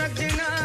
सजना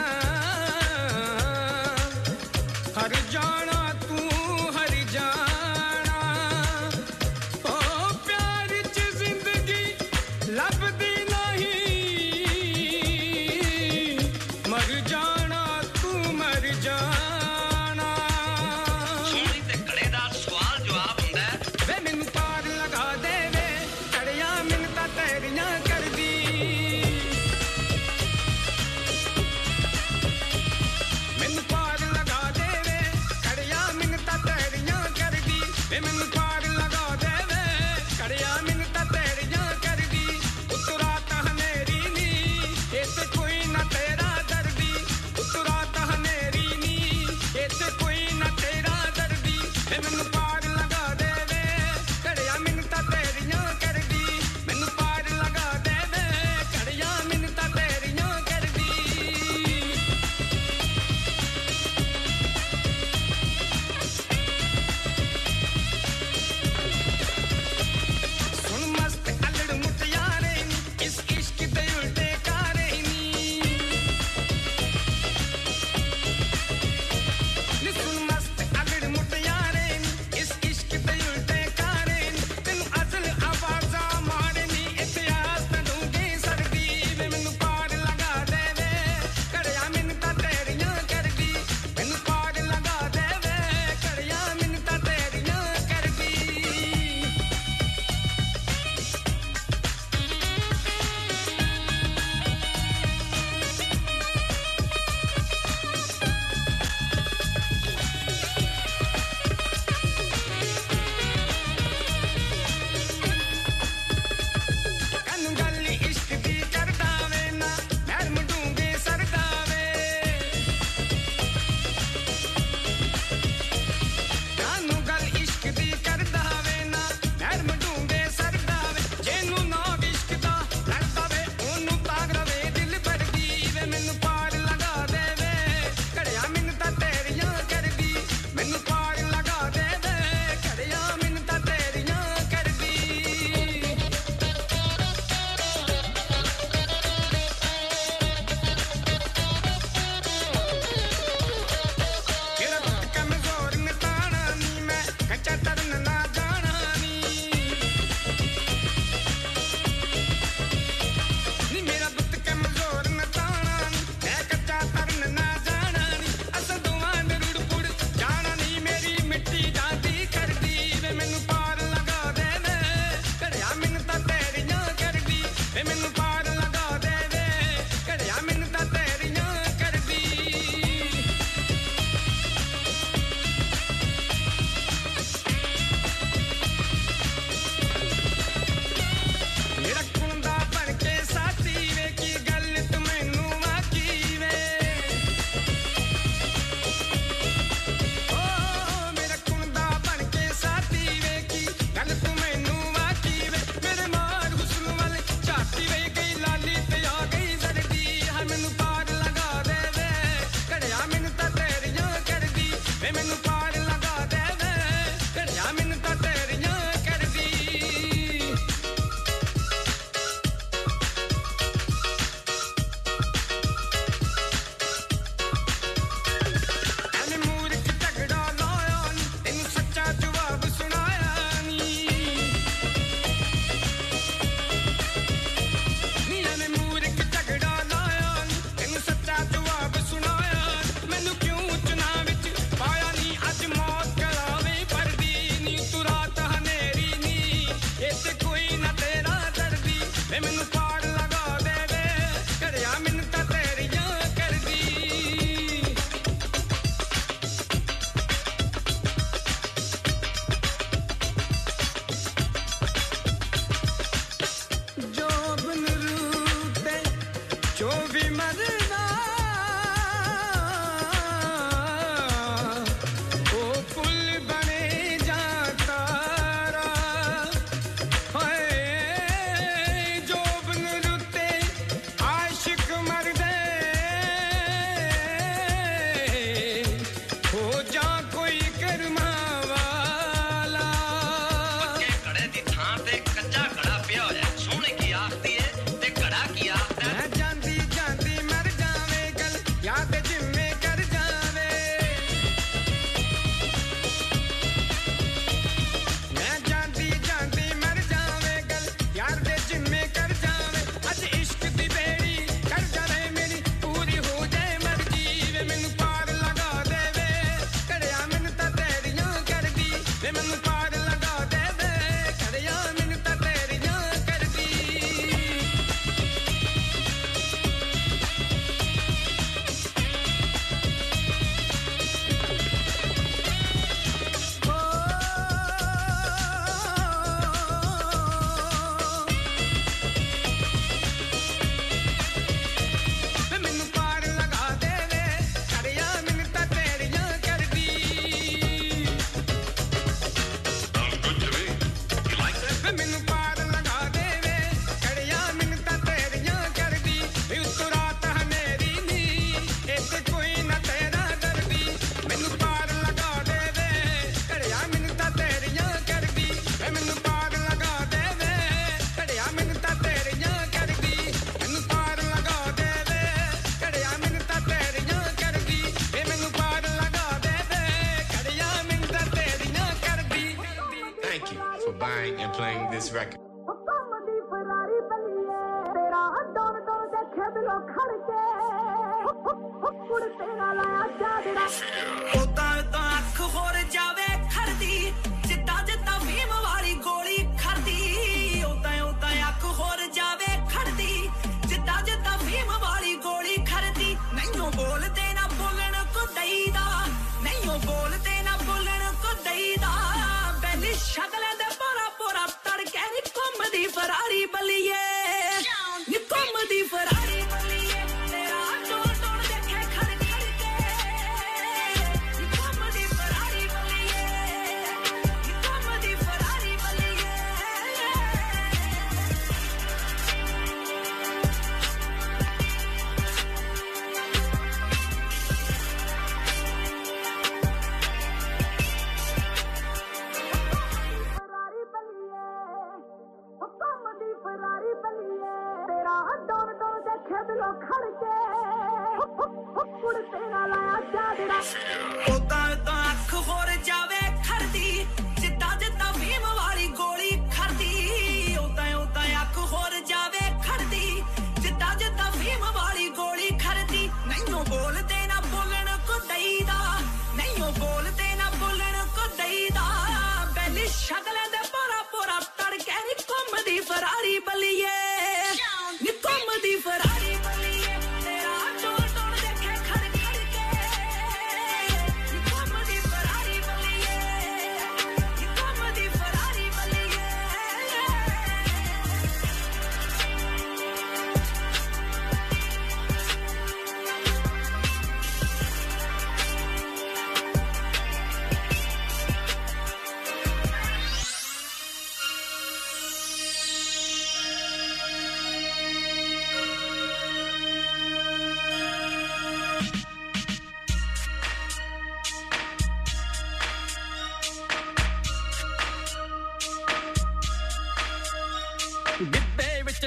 ਸ਼ਕਲ ਦੇ ਪੋਰਾ ਪੋਰਾ ਤੜਕੇ ਨੀ ਘੁੰਮਦੀ ਫਰਾਰੀ ਬਲੀਏ।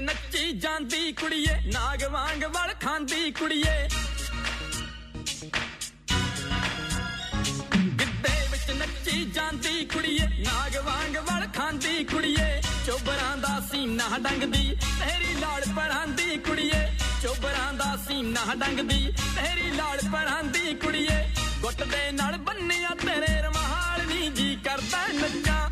ਨੱਚੀ ਜਾਂਦੀ ਕੁੜੀਏ, ਨਾਗ ਵਾਂਗ ਵਲ ਖਾਂਦੀ ਕੁੜੀਏ। ਗਿੱਧੇ ਵਿੱਚ ਨੱਚੀ ਜਾਂਦੀ ਕੁੜੀਏ, ਨਾਗ ਵਾਂਗ ਵਲ ਖਾਂਦੀ ਕੁੜੀਏ। ਚੋਬਰਾਂ ਦਾ ਸੀਨਾ ਡੰਗਦੀ, ਤੇਰੀ ਲਾੜ ਪੜਾਂਦੀ ਕੁੜੀਏ। ਚੋਬਰਾਂ ਦਾ ਸੀਨਾ ਡੰਗਦੀ, ਤੇਰੀ ਲਾੜ ਪੜਾਂਦੀ ਕੁੜੀਏ। ਗੁੱਟ ਦੇ ਨਾਲ ਬੰਨਿਆ ਤੇਰੇ ਰਮਹਾਲ ਨਹੀਂ ਜੀ ਕਰਦਾ ਨੱਚਾ।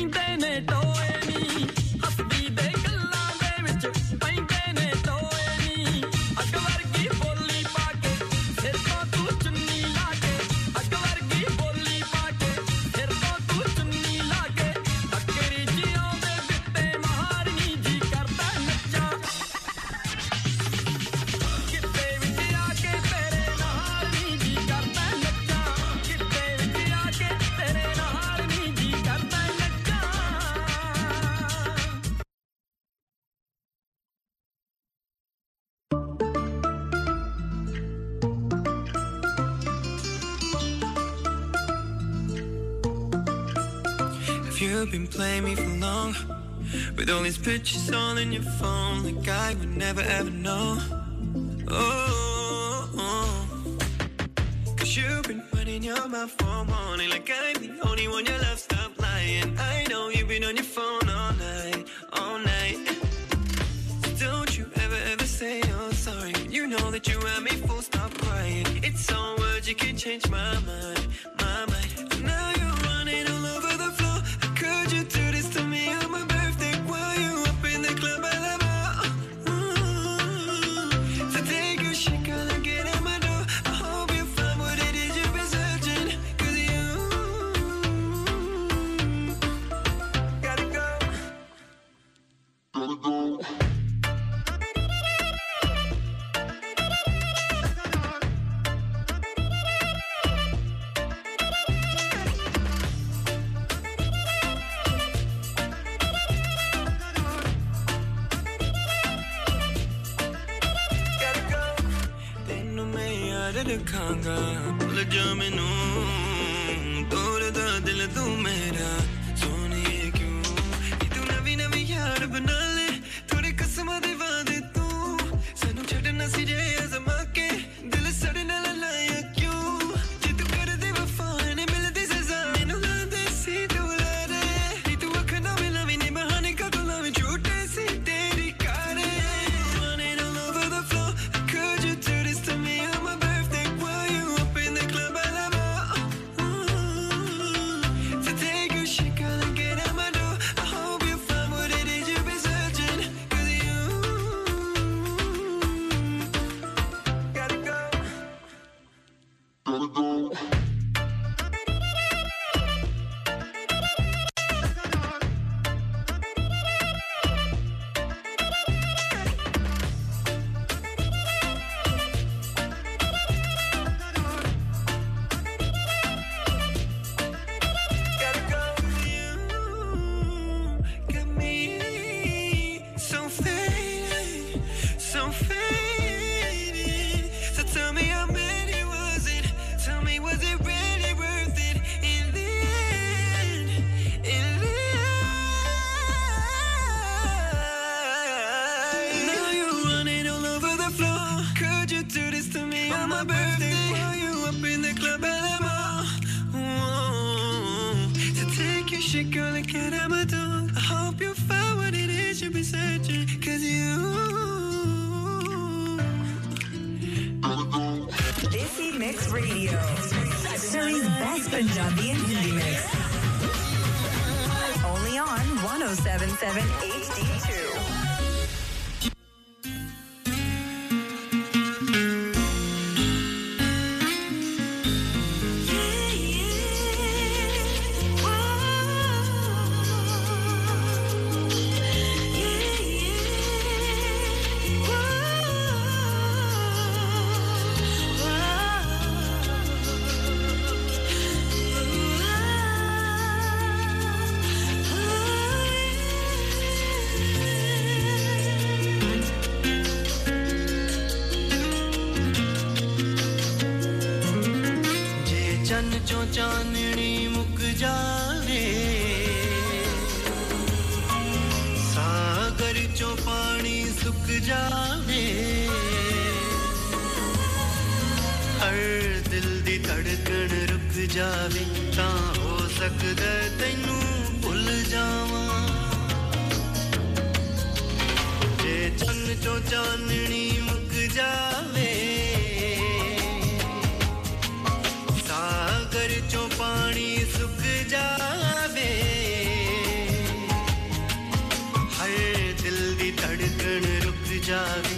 internet You've been playing me for long With all these pictures all in your phone Like I would never ever know. Oh, oh. Cause you've been running your mouth for morning Like I'm the only one you love, stop lying. I know you've been on your phone all night, all night. So Don't you ever ever say you're sorry You know that you had me full, stop crying. It's all words, you can change my mind. ਜਾਵੇ ਤਾਂ ਹੋ ਸਕਦਾ ਤੈਨੂੰ ਭੁੱਲ ਜਾਵਾਂ। ਜੇ ਚੰਨ ਚੋ ਚਾਨਣੀ ਮੁੱਕ ਜਾਵੇ, ਸਾਗਰ ਚੋਂ ਪਾਣੀ ਸੁੱਕ ਜਾਵੇ ਹਰ ਦਿਲ ਦੀ ਧੜਕਣ ਰੁਕ ਜਾਵੇ।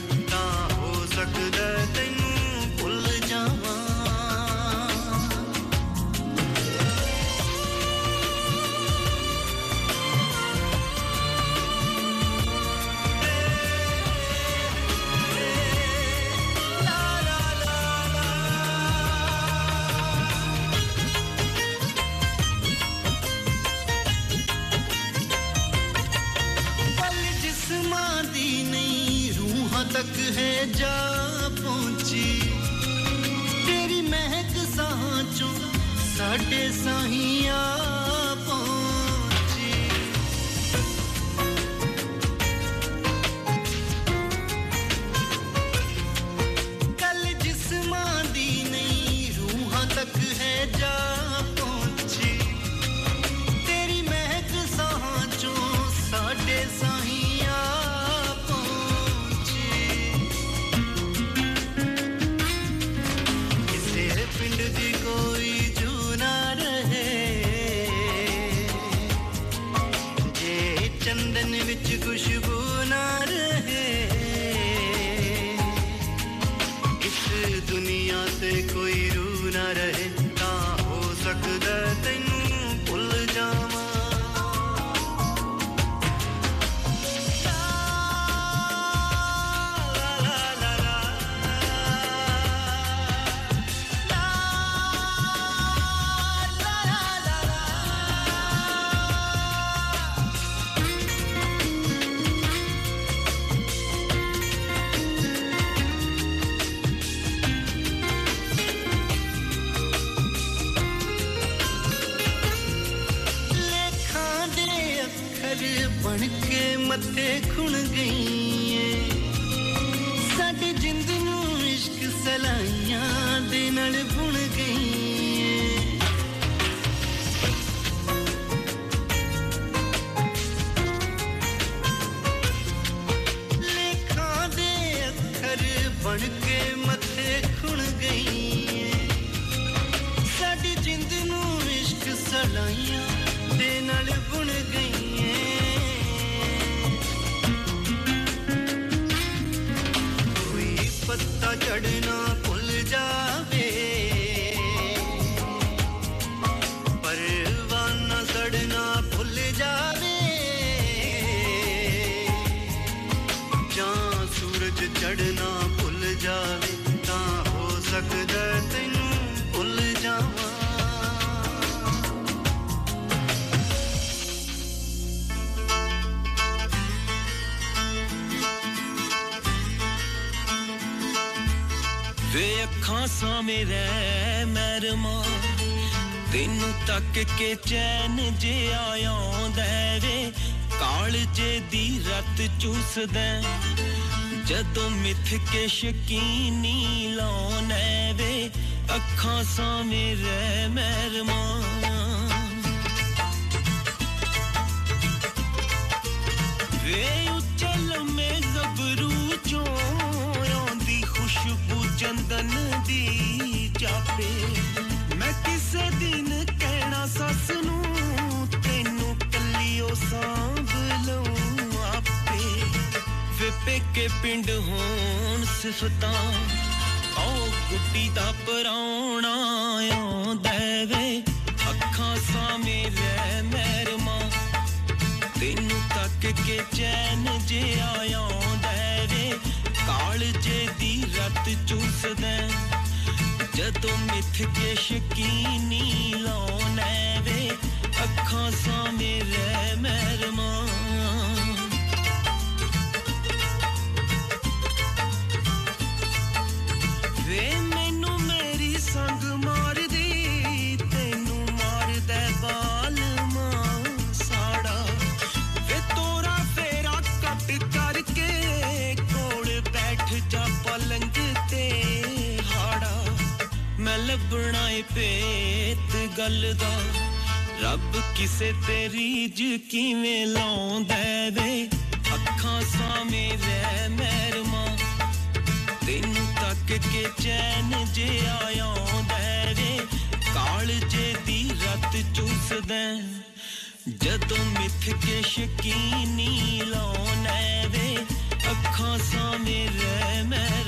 ਚੜਨਾ ਭੁੱਲ ਜਾਵੇ, ਤਾਂ ਹੋ ਸਕਦਾ ਤੈਨੂੰ ਭੁੱਲ ਜਾਵਾਂ। ਵੇ ਅੱਖਾਂ ਸਾਹਮਣੇ ਰਹਿ ਮਰਮਾ ਤੈਨੂੰ ਤੱਕ ਕੇ ਚੈਨ ਜੇ ਆਉਂਦਾ ਵੇ, ਕਾਲਜੇ ਦੀ ਰਤ ਚੂਸਦਾ। ਜਦੋਂ ਮਿੱਥ ਕੇ ਸ਼ਕੀਨੀ ਲਾਉਣਾ ਵੇ ਅੱਖਾਂ ਸਾਹਮਣੇ ਰਹਿ ਮਰਮਾ ਵੇ ਪਿੰਡ ਹੋਣ ਸਿਫਤਾਂ, ਆਓ ਗੁੱਡੀ ਦਾ ਪਰਾਉਣਾ ਆਉਂਦਾ ਵੇ ਅੱਖਾਂ ਸਾਹਮਣੇ ਲੈ ਮਹਿਰਮਾ। ਤੈਨੂੰ ਤੱਕ ਕੇ ਚੈਨ ਜੇ ਆਉਂਦਾ ਵੇ ਕਾਲਜੇ ਦੀ ਰਤ ਚੂਸਦਾ, ਜਦੋਂ ਮਿੱਥ ਕੇ ਸ਼ਕੀਨੀ ਲਾਉਣਾ ਵੇ ਗੱਲ ਦਾ ਰੱਬ ਕਿਸੇ ਤੇ ਰੀਝ ਕਿਵੇਂ ਲਾਉਂਦਾ ਵੇ? ਅੱਖਾਂ ਸਾਹਮਣੇ ਰਹਿ ਮਹਿਰਮਾ। ਤੈਨੂੰ ਤੱਕ ਕੇ ਚੈਨ ਜੇ ਆਉਂਦਾ ਵੇ, ਕਾਲਜੇ ਦੀ ਰਤ ਚੂਸਦਾ। ਜਦੋਂ ਮਿੱਥ ਕੇ ਸ਼ਕੀਨੀ ਲਾਉਣਾ ਵੇ, ਅੱਖਾਂ ਸਾਹਮਣੇ ਰਹਿ ਮਹਿਰਮਾ।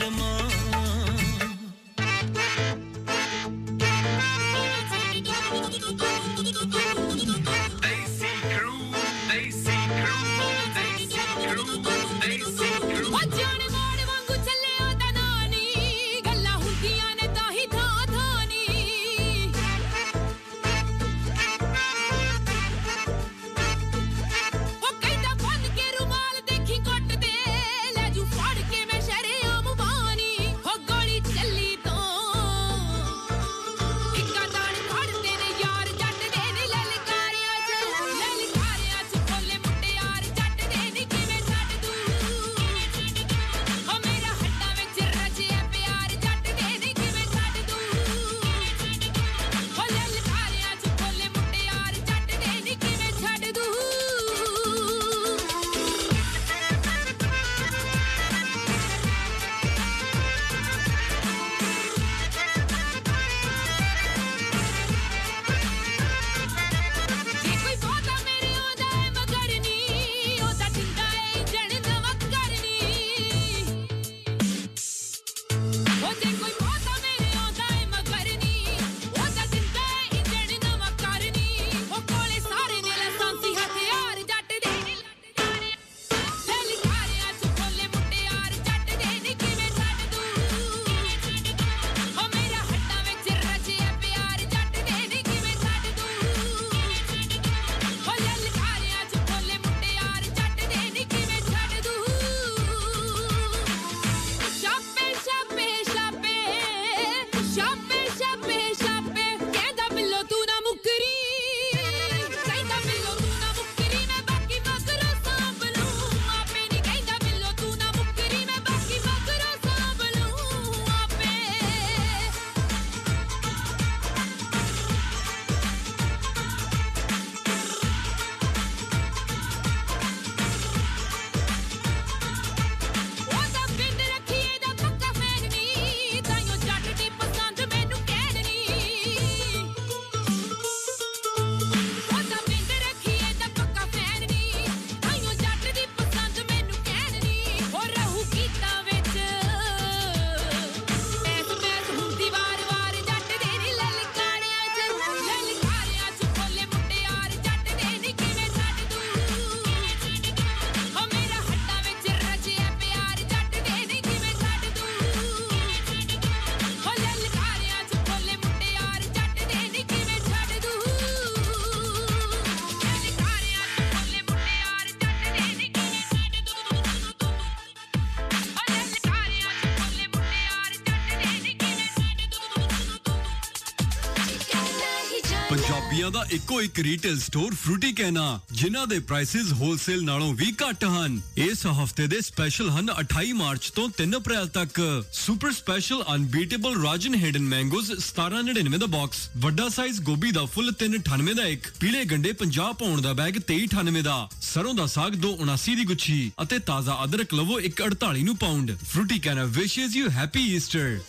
ਇੱਕੋ ਇੱਕ ਰੀਟੇਲ ਸਟੋਰ ਫਰੂਟੀ ਕਹਿਣਾ, ਜਿਨ੍ਹਾਂ ਦੇ ਪ੍ਰਾਈਸਿਸ ਹੋਲਸੇਲ ਨਾਲੋਂ ਵੀ ਘੱਟ ਹਨ। ਇਸ ਹਫ਼ਤੇ ਦੇ ਸਪੈਸ਼ਲ ਹਨ 28 ਮਾਰਚ ਤੋਂ 3 ਅਪ੍ਰੈਲ ਤੱਕ। Super special unbeatable Rajan Haden mangoes 1799 ਦਾ ਬਾਕਸ ਵੱਡਾ ਸਾਈਜ਼ ਗੋਭੀ ਦਾ ਫੁੱਲ 398 ਦਾ ਇੱਕ, ਪੀਲੇ ਗੰਡੇ 50 ਪਾਉਣ ਦਾ ਬੈਗ 2398 ਦਾ। ਸਰੋਂ ਦਾ ਸਾਗ 279 ਦੀ ਗੁੱਛੀ ਅਤੇ ਤਾਜ਼ਾ ਅਦਰਕ ਲਵੋ 148 ਨੂੰ ਪਾਉਂਡ ਫਰੂਟੀ ਕਹਿਣਾ ਵਿਸ਼ੇਸ you happy Easter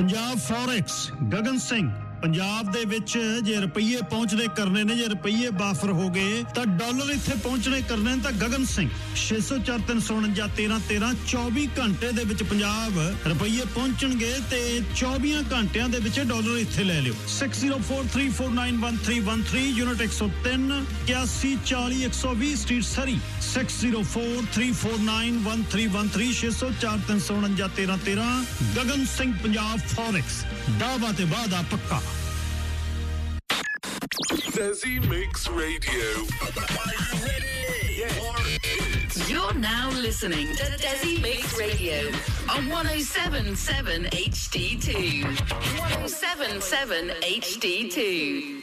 Punjab forex Gagan Singh Punjab ਦੇ ਵਿੱਚ ਜੇ ਰੁਪਈਏ ਪਹੁੰਚਦੇ ਕਰਨੇ ਨੇ, ਜੇ ਰੁਪਈਏ ਬਾਫਰ ਹੋ ਗਏ, ਤਾਂ ਡਾਲਰ ਇੱਥੇ ਪਹੁੰਚਣੇ ਕਰਨੇ ਤਾਂ ਗਗਨ ਸਿੰਘ। 604 24 ਘੰਟੇ ਦੇ ਵਿੱਚ ਪੰਜਾਬ ਰੁਪਈਏ ਪਹੁੰਚਣਗੇ ਤੇ 24 ਘੰਟਿਆਂ ਦੇ ਵਿੱਚ ਡਾਲਰ ਇੱਥੇ ਲੈ ਲਿਓ। 6043491313 unit 103 8140 street Surrey. 6043491313 6043491313 Gagan Singh Punjab forex ਦਾਵਾ ਤੇ ਵਾਦਾ ਪੱਕਾ। Desi Mix Radio. You're now listening to Desi Mix Radio on 1077 HD2. 1077 HD2.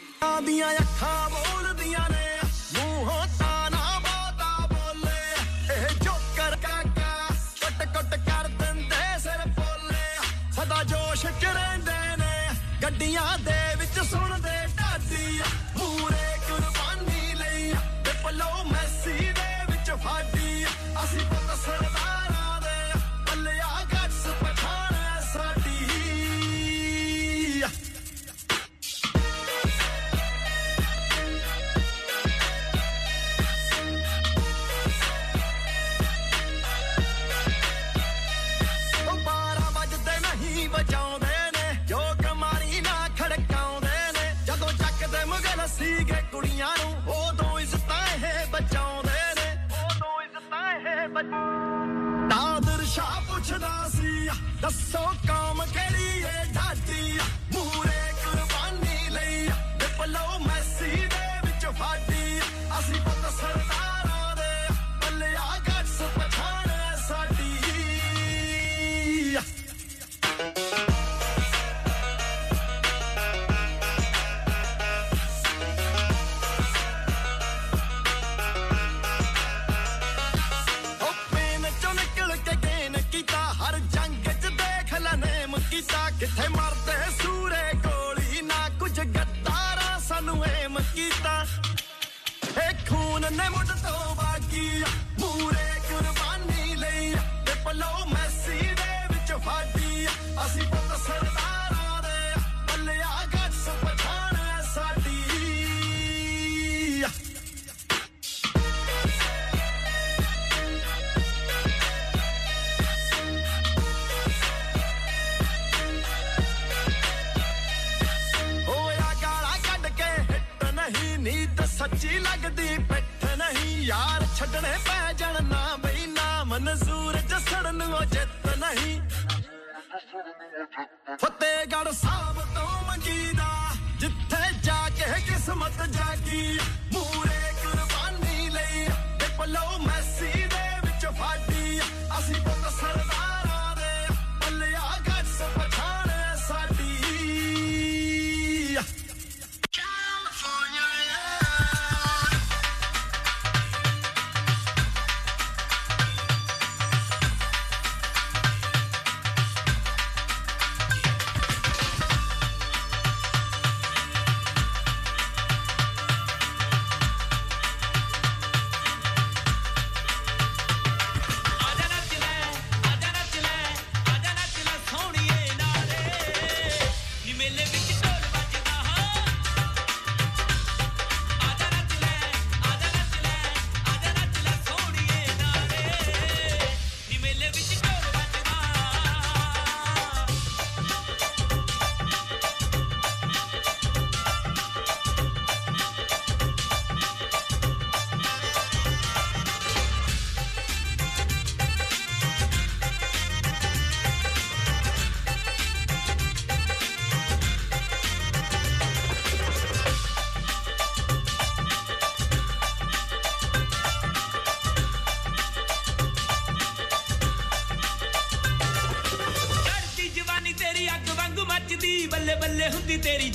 ਨੇ ਮੁੱਢ ਤੋਂ ਬਾਕੀ ਮੂਰੇ ਕੁਰਬਾਨੀ ਲਈ ਤੇ ਪਲੋ ਮੈਸੀ ਦੇ ਵਿੱਚ ਫਾਡੀ ਅਸੀਂ ਫਤਿਹਗੜ੍ਹ ਸਾਹਿਬ ਤੋਂ ਮੰਜੀ ਦਾ ਜਿੱਥੇ ਜਾ ਕੇ ਕਿਸਮਤ ਜਾਗੀ ਮੂਰੇ ਕੁਰਬਾਨੀ ਲਈ ਤੇ ਪਲੋ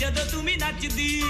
ਜਦੋਂ ਤੂੰ ਵੀ ਨੱਚਦੀ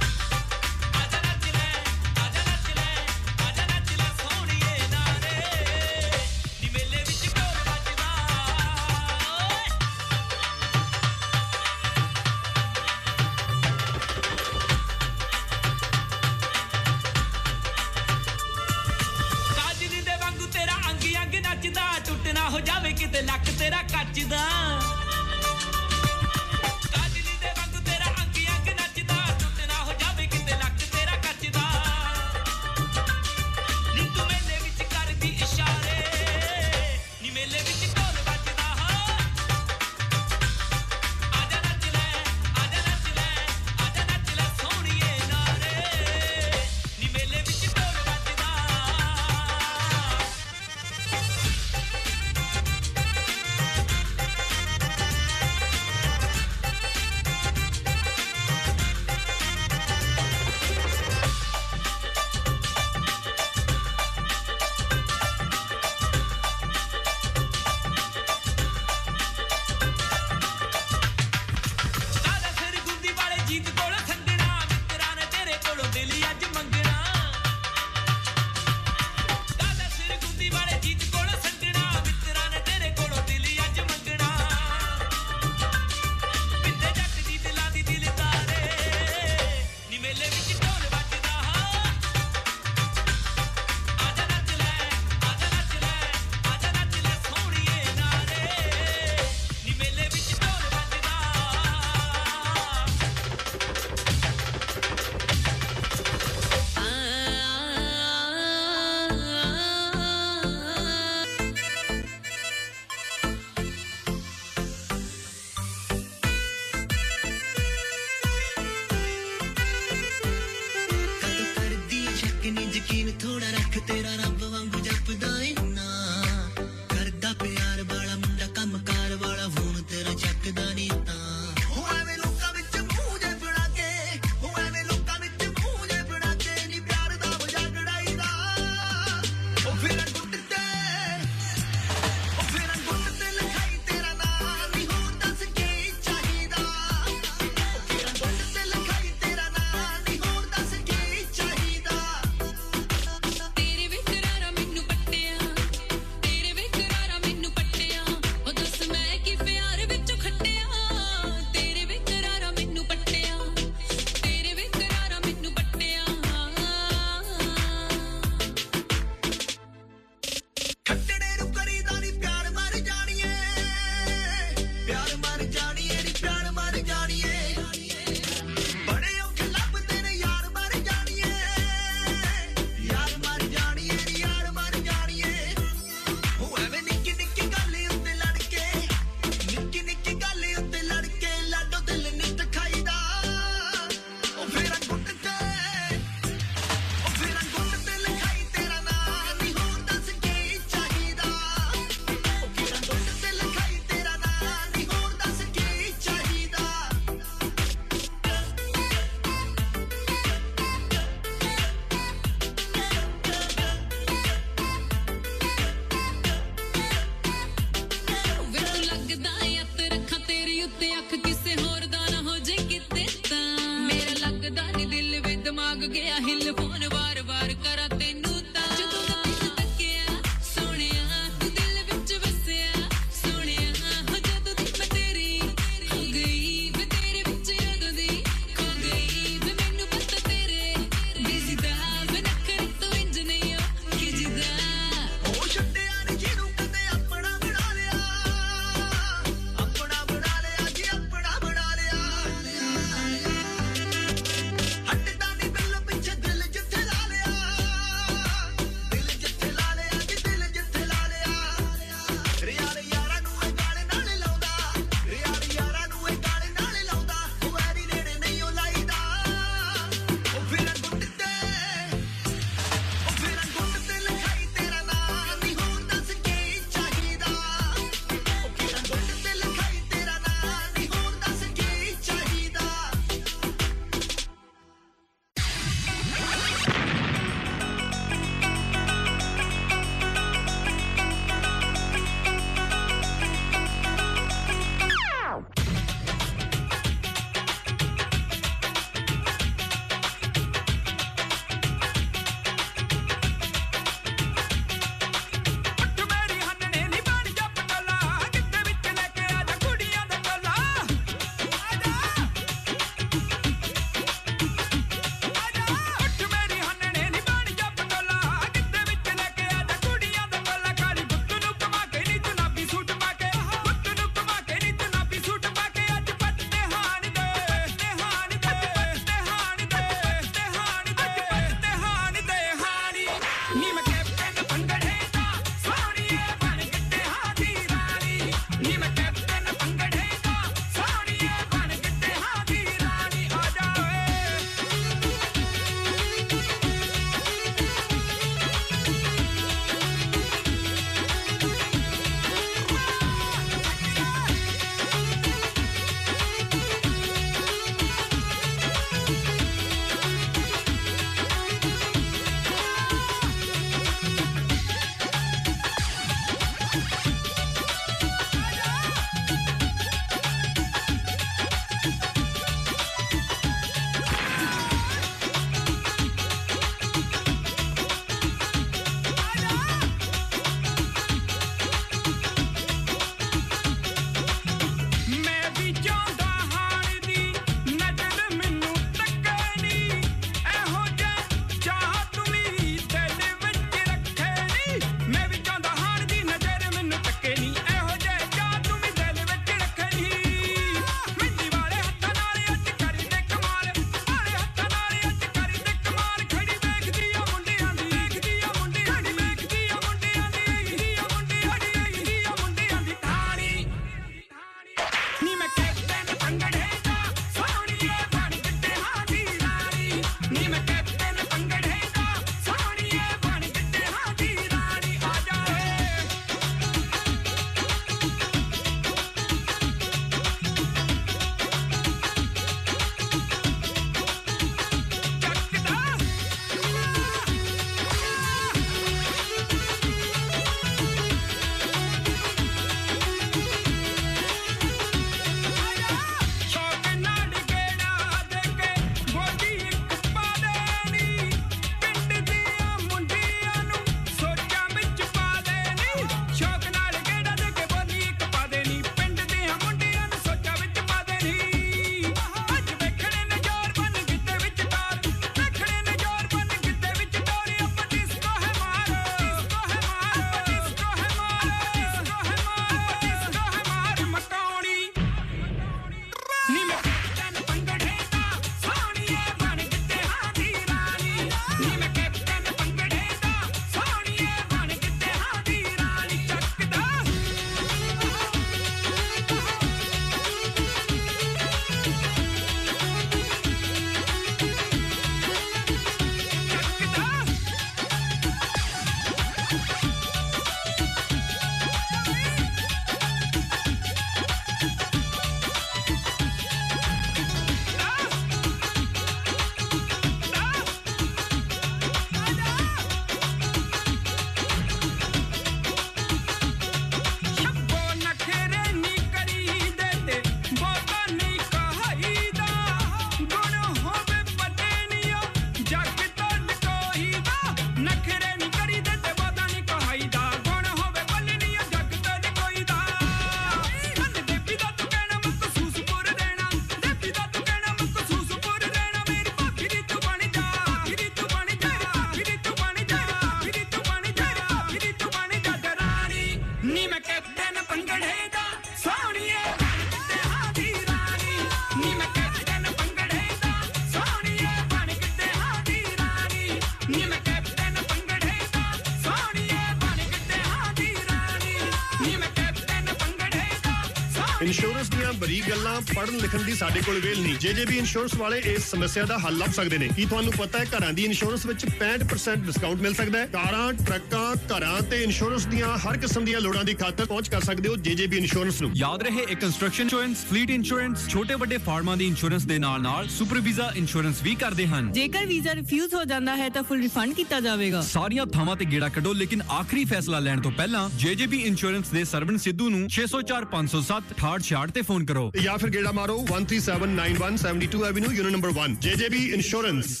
you showed us ਬਰੀਕ ਗੱਲਾਂ ਪੜ੍ਹਨ ਲਿਖਣ ਦੀ ਸਾਡੇ ਕੋਲ ਵੇਲ ਨਹੀਂ। ਜੇਜੇਬੀ ਇੰਸ਼ੋਰੈਂਸ ਵਾਲੇ ਇਸ ਸਮੱਸਿਆ ਦਾ ਹੱਲ ਲੱਭ ਸਕਦੇ ਨੇ। ਕੀ ਤੁਹਾਨੂੰ ਪਤਾ ਹੈ ਘਰਾਂ ਦੀ ਇੰਸ਼ੋਰੈਂਸ ਵਿੱਚ 65% ਡਿਸਕਾਊਂਟ ਮਿਲ ਸਕਦਾ ਹੈ? ਕਾਰਾਂ ਟਰੱਕਾਂ ਘਰਾਂ ਤੇ ਇੰਸ਼ੋਰੈਂਸ ਦੀਆਂ ਹਰ ਕਿਸਮ ਦੀਆਂ ਲੋੜਾਂ ਦੀ ਖਾਤਰ ਪਹੁੰਚ ਕਰ ਸਕਦੇ ਹੋ ਜੇਜੇਬੀ ਇੰਸ਼ੋਰੈਂਸ ਨੂੰ। ਯਾਦ ਰਹੇ ਇਹ ਕੰਸਟਰਕਸ਼ਨ ਇੰਸ਼ੋਰੈਂਸ ਫਲੀਟ ਇੰਸ਼ੋਰੈਂਸ ਛੋਟੇ ਵੱਡੇ ਫਾਰਮਾਂ ਦੀ ਇੰਸ਼ੋਰੈਂਸ ਦੇ ਨਾਲ ਨਾਲ ਸੁਪਰ ਵੀਜ਼ਾ ਇੰਸ਼ੋਰੈਂਸ ਵੀ ਕਰਦੇ ਹਨ। ਜੇਕਰ ਵੀਜ਼ਾ ਰਿਫਿਊਜ਼ ਹੋ ਜਾਂਦਾ ਹੈ ਤਾਂ ਫੁੱਲ ਰਿਫੰਡ ਕੀਤਾ ਜਾਵੇਗਾ। ਸਾਰੀਆਂ ਥਾਵਾਂ ਤੇ ਗੇੜਾ ਕੱਢੋ ਲੇਕਿਨ ਆਖਰੀ ਫੈਸਲਾ ਲੈਣ ਤੋਂ ਪਹਿਲਾਂ ਜੇਜੇਬੀ ਇੰਸ਼ੋਰੈਂਸ ਦੇ ਸਰਵਨ ਸਿੱਧੂ ਨੂੰ 604 507 6866 ਤੇ ਫੋਨ करो या फिर गेड़ा मारो one three seven nine one seventy two avenue unit number one JJB insurance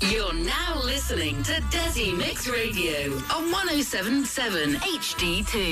You're now listening to Desi Mix Radio on 1077 HD2.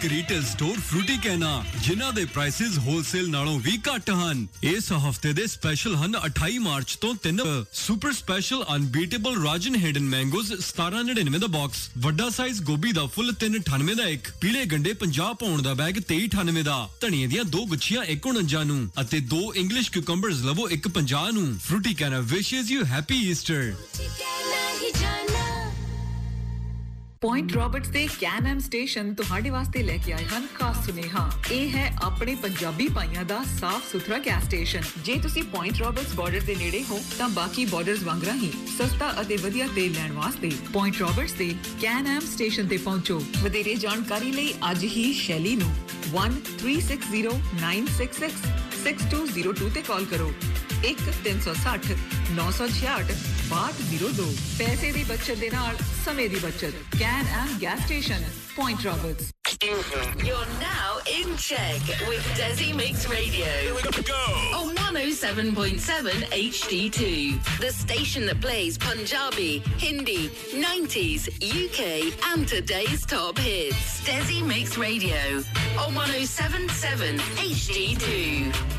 ਇੱਕ ਰੀਟੇਲ ਸਟੋਰ ਫਰੂਟੀ ਕਹਿਣਾ, ਜਿਨ੍ਹਾਂ ਦੇ ਪ੍ਰਾਈਸਿਸ ਹੋਲਸੇਲ ਨਾਲੋਂ ਵੀ ਘੱਟ ਹਨ। ਇਸ ਹਫ਼ਤੇ ਦੇ ਸਪੈਸ਼ਲ ਹਨ 28 ਮਾਰਚ ਤੋਂ 3 super special unbeatable Rajan Haden mangoes 1799 ਦਾ ਬਾਕਸ ਵੱਡਾ ਸਾਈਜ਼ ਗੋਭੀ ਦਾ ਫੁੱਲ 398 ਦਾ ਇੱਕ, ਪੀਲੇ ਗੰਡੇ 50 ਪਾਉਣ ਦਾ ਬੈਗ 2398 ਦਾ, ਧਨੀਏ ਦੀਆਂ ਦੋ ਗੁੱਛੀਆਂ 149 ਨੂੰ ਅਤੇ ਦੋ ਇੰਗਲਿਸ਼ ਕਿਊਕੰਬਰਸ ਲਵੋ 150 ਨੂੰ। ਫਰੂਟੀ ਕਹਿਣਾ ਵਿਸ਼ੇਸ you happy Easter Point Roberts ਦੇ ਕੈਨਐਮ ਸਟੇਸ਼ਨ ਤੁਹਾਡੇ ਵਾਸਤੇ ਲੈ ਕੇ ਆਏ ਹਨ ਖਾਸ ਸੁਨੇਹਾ। ਇਹ ਹੈ ਆਪਣੇ ਪੰਜਾਬੀ ਭਾਈਆਂ ਦਾ ਸਾਫ਼ ਸੁਥਰਾ ਗੈਸ ਸਟੇਸ਼ਨ ਜੇ ਤੁਸੀਂ ਪੁਆਇੰਟ ਰਾਬਰਟਸ ਬਾਰਡਰ ਦੇ ਨੇੜੇ ਹੋ, ਤਾਂ ਬਾਕੀ ਬਾਰਡਰਸ ਵਾਂਗਰਾ ਹੀ ਸਸਤਾ ਅਤੇ ਵਧੀਆ ਤੇਲ ਲੈਣ ਵਾਸਤੇ ਪੁਆਇੰਟ ਰਾਬਰਟਸ ਦੇ ਕੈਨਐਮ ਸਟੇਸ਼ਨ ਤੇ ਪਹੁੰਚੋ। ਵਧੇਰੇ ਜਾਣਕਾਰੀ ਲਈ ਅੱਜ ਹੀ ਸ਼ੈਲੀ ਨੂੰ 136096666202 ਤੇ ਕਾਲ ਕਰੋ। 1-360 966 6202 ਪੈਸੇ ਦੀ ਬਚਤ ਦੇ ਨਾਲ ਸਮੇਂ ਦੀ ਬਚਤ Can Am gas station Point Roberts You're now in check with Desi Mix Radio. On 107.7 HD2. The station that plays Punjabi, Hindi, 90s, UK, and today's top hits. Desi Mix Radio. On 107.7 HD2.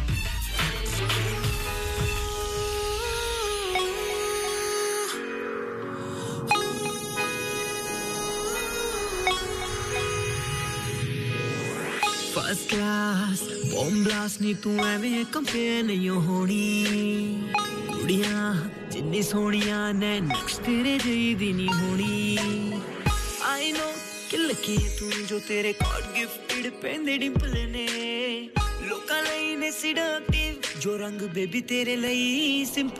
First class bomb blast ਨਹੀਂ ਤੂੰ ਐਵੇਂ compare ਨਹੀਂ ਹੋਣੀ। ਕੁੜੀਆਂ, ਜਿੰਨੀ ਸੋਹਣੀਆਂ ਨੇ, ਨਕਸ਼ ਤੇਰੇ ਜਿਹੀ ਦੀ ਨਹੀਂ ਹੋਣੀ। ਆਈ ਨੋ ਕਿ ਲੱਕੀ ਤੂੰ ਜੋ ਤੇਰੇ ਗॉड ਗਿਫਟਡ ਪੈਂਦੇ ਡਿੰਪਲ ਨੇ। ਲੋਕਾਂ ਲਈ ਨੇ ਸਿਡਕਟਿਵ ਜੋ ਰੰਗ ਬੇਬੀ ਤੇਰੇ ਲਈ ਸਿੰਪਲ